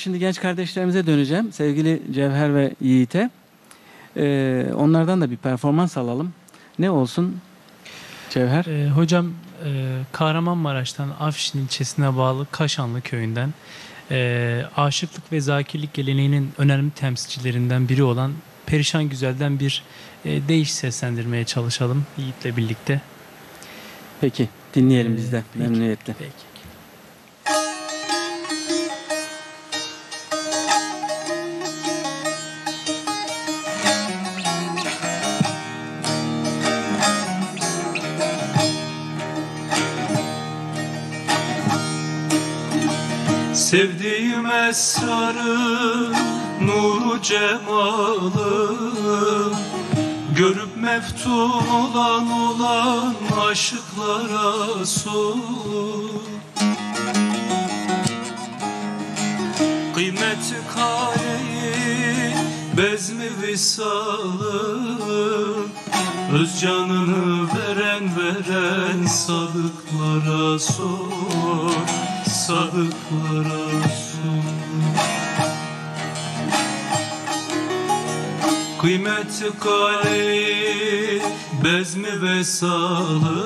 şimdi genç kardeşlerimize döneceğim. Sevgili Cevher ve Yiğit'e. Ee, onlardan da bir performans alalım. Ne olsun Cevher? Ee, hocam e, Kahramanmaraş'tan Afşin ilçesine bağlı Kaşanlı köyünden e, aşıklık ve zakirlik geleneğinin önemli temsilcilerinden biri olan Perişan Güzel'den bir e, değiş seslendirmeye çalışalım Yiğit'le birlikte. Peki dinleyelim Ee, biz de memnuniyetle. Peki. Sevdiğim esrarı, nuru cemalı Görüp meftun olan olan aşıklara sor. Kıymeti kaleyi, bezmi visalı Öz canını veren veren sadıklara sor Sadıklara sor Kıymeti kaleyi, bezmi vesalım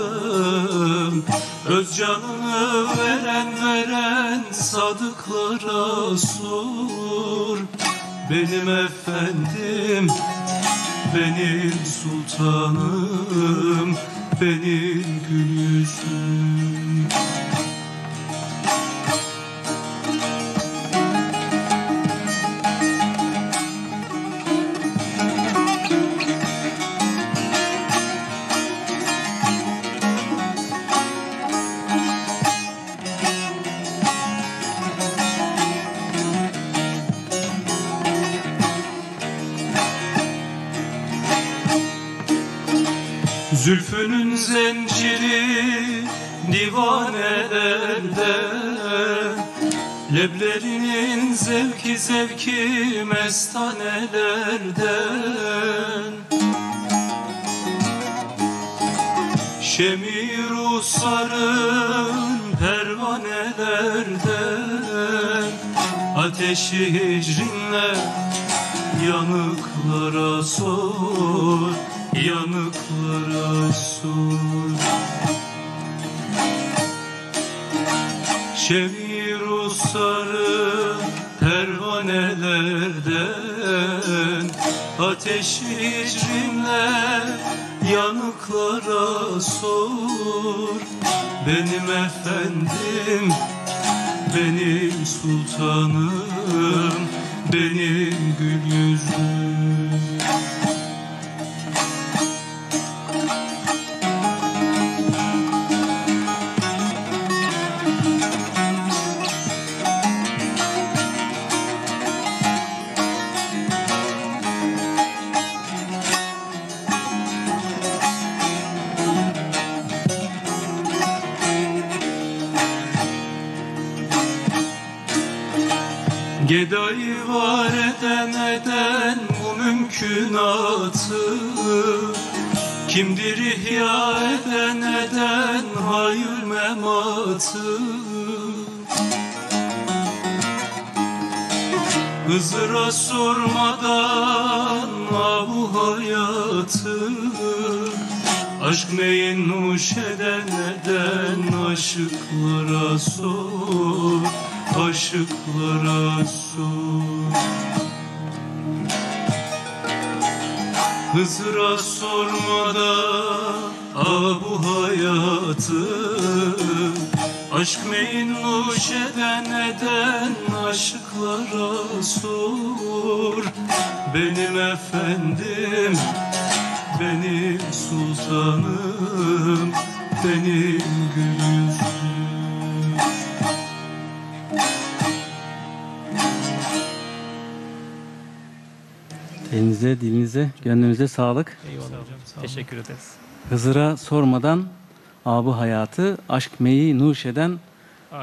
Öz canını veren veren sadıklara sor. Benim efendim, benim sultanım Benim gül Zülfünün zinciri divanelerde Leblerinin zevki zevki mestanelerden Şemir usarın pervanelerden Ateşi hicrinle yanıklara sor Yanıklara sor Şemir usarı pervanelerden Ateşi hicrinle yanıklara sor. Benim efendim, benim sultanım Benim gül yüzlüm Gedayı var eden eden bu mümkünatı. Kimdir ihya eden eden hayır mematı. Hızır'a sormadan bu hayatı. Aşk neyin nuş eden eden aşıklara sor Aşıklara sor. Hızır'a sormadan ah bu hayatı. Aşk neyin nuş eden eden aşıklara sor. Benim efendim, benim sultanım Benim gül Elinize, dilinize, gönlünüze sağlık. Eyvallah hocam. Sağ olun. Teşekkür ederiz. Hızır'a sormadan abu hayatı, aşk meyi nuş eden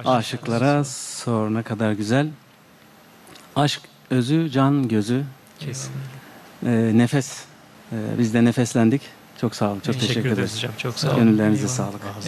aşıklara sor. Ne kadar güzel. Aşk özü, can gözü, Kesin. e, nefes. E, biz de nefeslendik. Çok sağ olun. Çok teşekkür, ederiz ederiz. hocam. Çok Sağ olun. olun. Gönüllerinize Eyvallah. sağlık.